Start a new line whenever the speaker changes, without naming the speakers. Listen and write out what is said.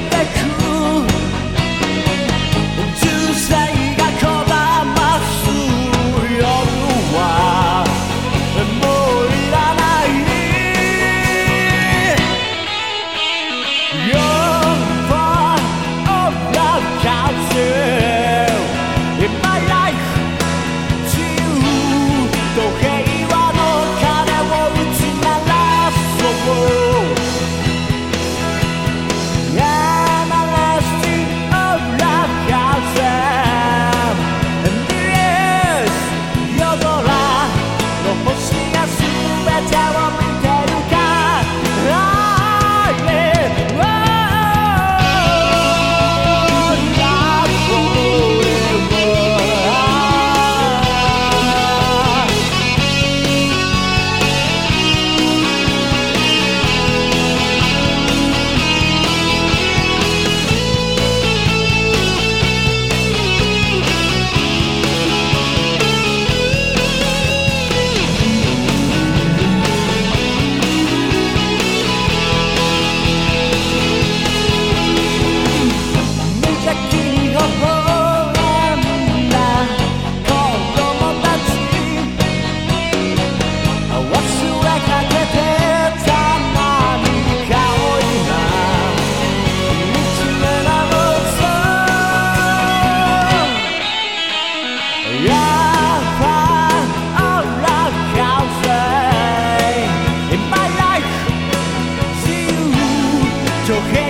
that could mucho.